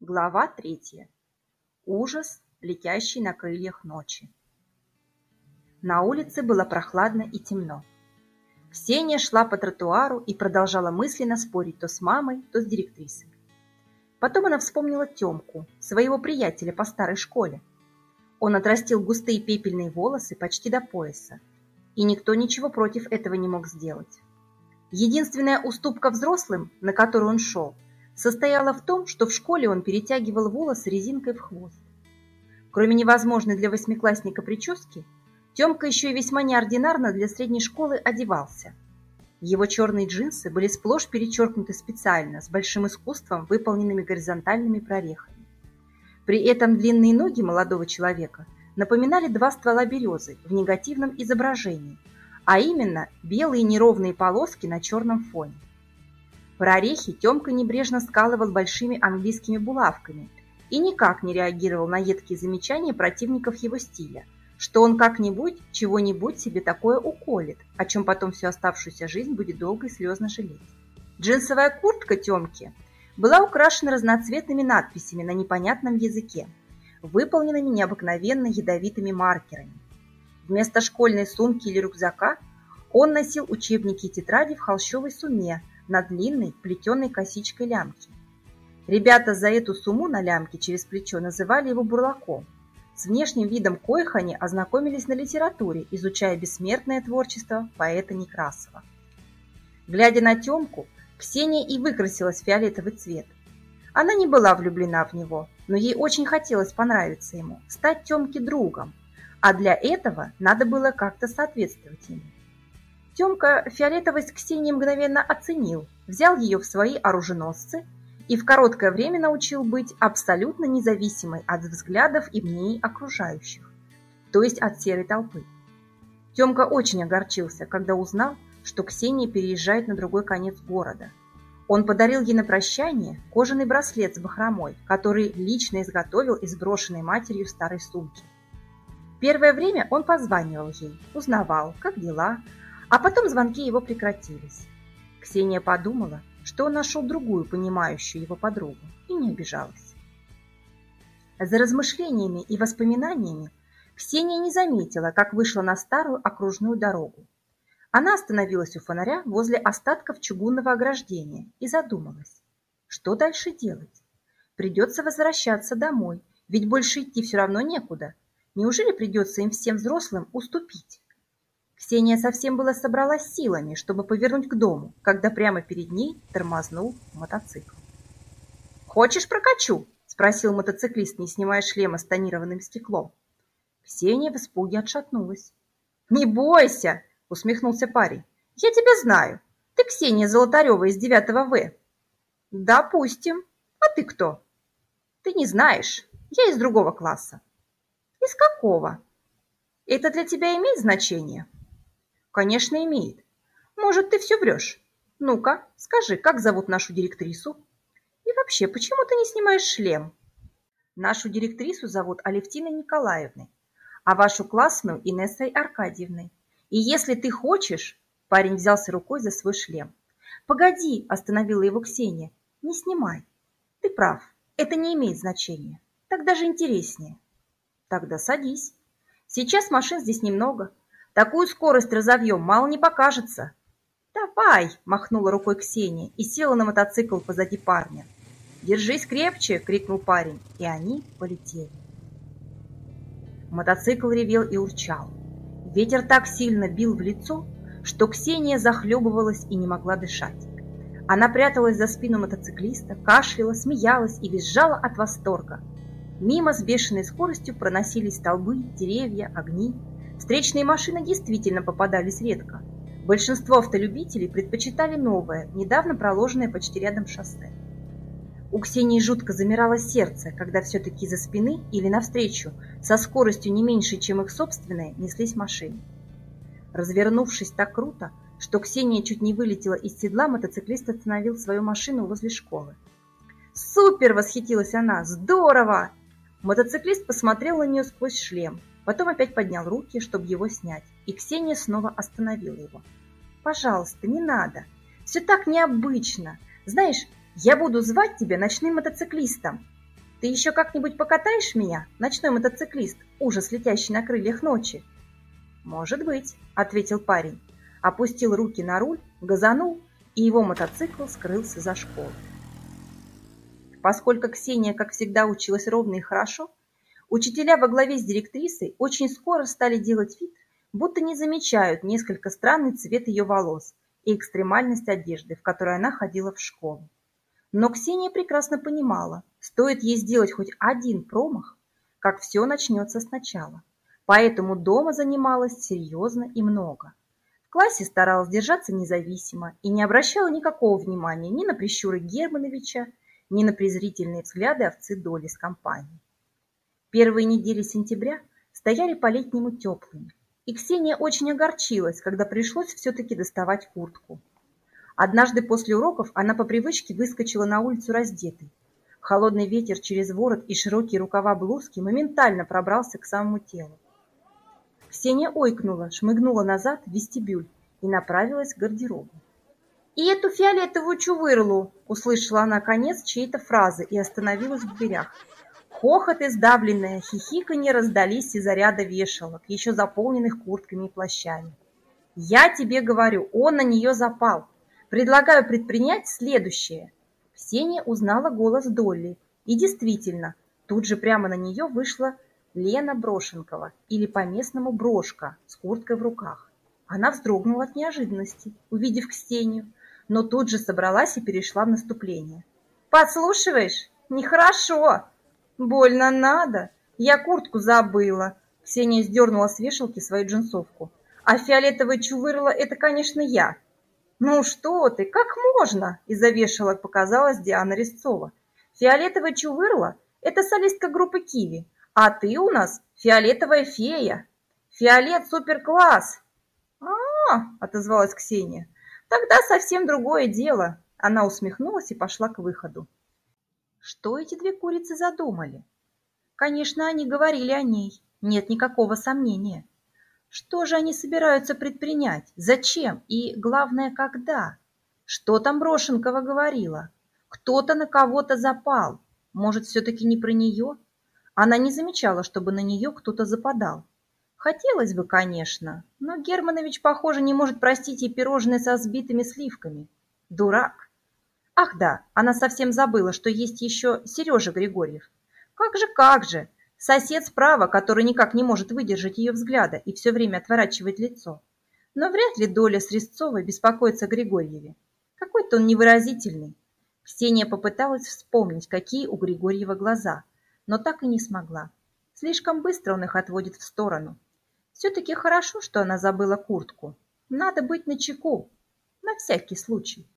Глава третья. Ужас, летящий на крыльях ночи. На улице было прохладно и темно. Ксения шла по тротуару и продолжала мысленно спорить то с мамой, то с директрисой. Потом она вспомнила Тёмку, своего приятеля по старой школе. Он отрастил густые пепельные волосы почти до пояса, и никто ничего против этого не мог сделать. Единственная уступка взрослым, на которую он шел, состояла в том, что в школе он перетягивал волосы резинкой в хвост. Кроме невозможной для восьмиклассника прически, Тёмка еще и весьма неординарно для средней школы одевался. Его черные джинсы были сплошь перечеркнуты специально, с большим искусством, выполненными горизонтальными прорехами. При этом длинные ноги молодого человека напоминали два ствола березы в негативном изображении, а именно белые неровные полоски на черном фоне. Прорехи Тёмка небрежно скалывал большими английскими булавками и никак не реагировал на едкие замечания противников его стиля, что он как-нибудь чего-нибудь себе такое уколет, о чем потом всю оставшуюся жизнь будет долго и слезно жалеть. Джинсовая куртка Тёмки была украшена разноцветными надписями на непонятном языке, выполненными необыкновенно ядовитыми маркерами. Вместо школьной сумки или рюкзака он носил учебники и тетради в холщовой суме на длинной плетеной косичкой лямки. Ребята за эту сумму на лямке через плечо называли его бурлаком. С внешним видом коих они ознакомились на литературе, изучая бессмертное творчество поэта Некрасова. Глядя на Тёмку, Ксения и выкрасилась в фиолетовый цвет. Она не была влюблена в него, но ей очень хотелось понравиться ему, стать Тёмке другом, а для этого надо было как-то соответствовать ему. Тёмка фиолетовость Ксении мгновенно оценил, взял ее в свои оруженосцы и в короткое время научил быть абсолютно независимой от взглядов и мнений окружающих, то есть от серой толпы. Тёмка очень огорчился, когда узнал, что Ксения переезжает на другой конец города. Он подарил ей на прощание кожаный браслет с бахромой, который лично изготовил из брошенной матерью старой сумки. Первое время он позванивал ей, узнавал, как дела, а потом звонки его прекратились. Ксения подумала, что он нашел другую понимающую его подругу и не обижалась. За размышлениями и воспоминаниями Ксения не заметила, как вышла на старую окружную дорогу. Она остановилась у фонаря возле остатков чугунного ограждения и задумалась, что дальше делать. Придется возвращаться домой, ведь больше идти все равно некуда. Неужели придется им всем взрослым уступить? Ксения совсем было собралась силами, чтобы повернуть к дому, когда прямо перед ней тормознул мотоцикл. «Хочешь прокачу?» – спросил мотоциклист, не снимая шлема с тонированным стеклом. Ксения в испуге отшатнулась. «Не бойся!» – усмехнулся парень. «Я тебя знаю. Ты Ксения Золотарева из 9 В». «Допустим. А ты кто?» «Ты не знаешь. Я из другого класса». «Из какого?» «Это для тебя имеет значение?» Конечно, имеет. Может, ты все врешь? Ну-ка, скажи, как зовут нашу директрису? И вообще, почему ты не снимаешь шлем? Нашу директрису зовут Алевтиной Николаевной, а вашу классную Инессой Аркадьевной. И если ты хочешь... Парень взялся рукой за свой шлем. «Погоди!» – остановила его Ксения. «Не снимай. Ты прав. Это не имеет значения. Так даже интереснее». «Тогда садись. Сейчас машин здесь немного. Такую скорость разовьем, мало не покажется. «Давай!» – махнула рукой Ксения и села на мотоцикл позади парня. «Держись крепче!» – крикнул парень, и они полетели. Мотоцикл ревел и урчал. Ветер так сильно бил в лицо, что Ксения захлебывалась и не могла дышать. Она пряталась за спину мотоциклиста, кашляла, смеялась и визжала от восторга. Мимо с бешеной скоростью проносились столбы, деревья, огни. Встречные машины действительно попадались редко. Большинство автолюбителей предпочитали новое, недавно проложенное почти рядом шоссе. У Ксении жутко замирало сердце, когда все-таки за спины или навстречу, со скоростью не меньшей, чем их собственная, неслись машины. Развернувшись так круто, что Ксения чуть не вылетела из седла, мотоциклист остановил свою машину возле школы. «Супер!» – восхитилась она. «Здорово!» Мотоциклист посмотрел на нее сквозь шлем, Потом опять поднял руки, чтобы его снять, и Ксения снова остановила его. «Пожалуйста, не надо. Все так необычно. Знаешь, я буду звать тебя ночным мотоциклистом. Ты еще как-нибудь покатаешь меня, ночной мотоциклист, ужас, летящий на крыльях ночи?» «Может быть», — ответил парень, опустил руки на руль, газанул, и его мотоцикл скрылся за школой. Поскольку Ксения, как всегда, училась ровно и хорошо, учителя во главе с директрисой очень скоро стали делать вид, будто не замечают несколько странный цвет ее волос и экстремальность одежды, в которой она ходила в школу. Но Ксения прекрасно понимала, стоит ей сделать хоть один промах, как все начнется сначала. Поэтому дома занималась серьезно и много. В классе старалась держаться независимо и не обращала никакого внимания ни на прищуры Германовича, ни на презрительные взгляды овцы Доли с компанией. Первые недели сентября стояли по-летнему теплыми, и Ксения очень огорчилась, когда пришлось все-таки доставать куртку. Однажды после уроков она по привычке выскочила на улицу раздетой. Холодный ветер через ворот и широкие рукава блузки моментально пробрался к самому телу. Ксения ойкнула, шмыгнула назад в вестибюль и направилась к гардеробу. «И эту фиолетовую чувырлу!» – услышала она конец чьей-то фразы и остановилась в дверях. Хохот и сдавленное хихиканье раздались из-за ряда вешалок, еще заполненных куртками и плащами. «Я тебе говорю, он на нее запал. Предлагаю предпринять следующее». Ксения узнала голос Долли, и действительно, тут же прямо на нее вышла Лена Брошенкова, или по-местному Брошка, с курткой в руках. Она вздрогнула от неожиданности, увидев Ксению, но тут же собралась и перешла в наступление. «Подслушиваешь? Нехорошо! Больно надо! Я куртку забыла!» Ксения сдернула с вешалки свою джинсовку. «А фиолетовая чувырла — это, конечно, я!» «Ну что ты, как можно?» — из-за вешалок показалась Диана Резцова. «Фиолетовая чувырла — это солистка группы «Киви», а ты у нас фиолетовая фея. Фиолет супер-класс!» «А-а-а!» — отозвалась Ксения. Тогда совсем другое дело. Она усмехнулась и пошла к выходу. Что эти две курицы задумали? Конечно, они говорили о ней. Нет никакого сомнения. Что же они собираются предпринять? Зачем? И, главное, когда? Что там Брошенкова говорила? Кто-то на кого-то запал. Может, все-таки не про нее? Она не замечала, чтобы на нее кто-то западал. Хотелось бы, конечно, но Германович, похоже, не может простить ей пирожные со сбитыми сливками. Дурак. Ах да, она совсем забыла, что есть еще Сережа Григорьев. Как же, как же! Сосед справа, который никак не может выдержать ее взгляда и все время отворачивает лицо. Но вряд ли доля с Резцовой беспокоится о Григорьеве. Какой-то он невыразительный. Ксения попыталась вспомнить, какие у Григорьева глаза, но так и не смогла. Слишком быстро он их отводит в сторону. Все-таки хорошо, что она забыла куртку. Надо быть начеку, на всякий случай.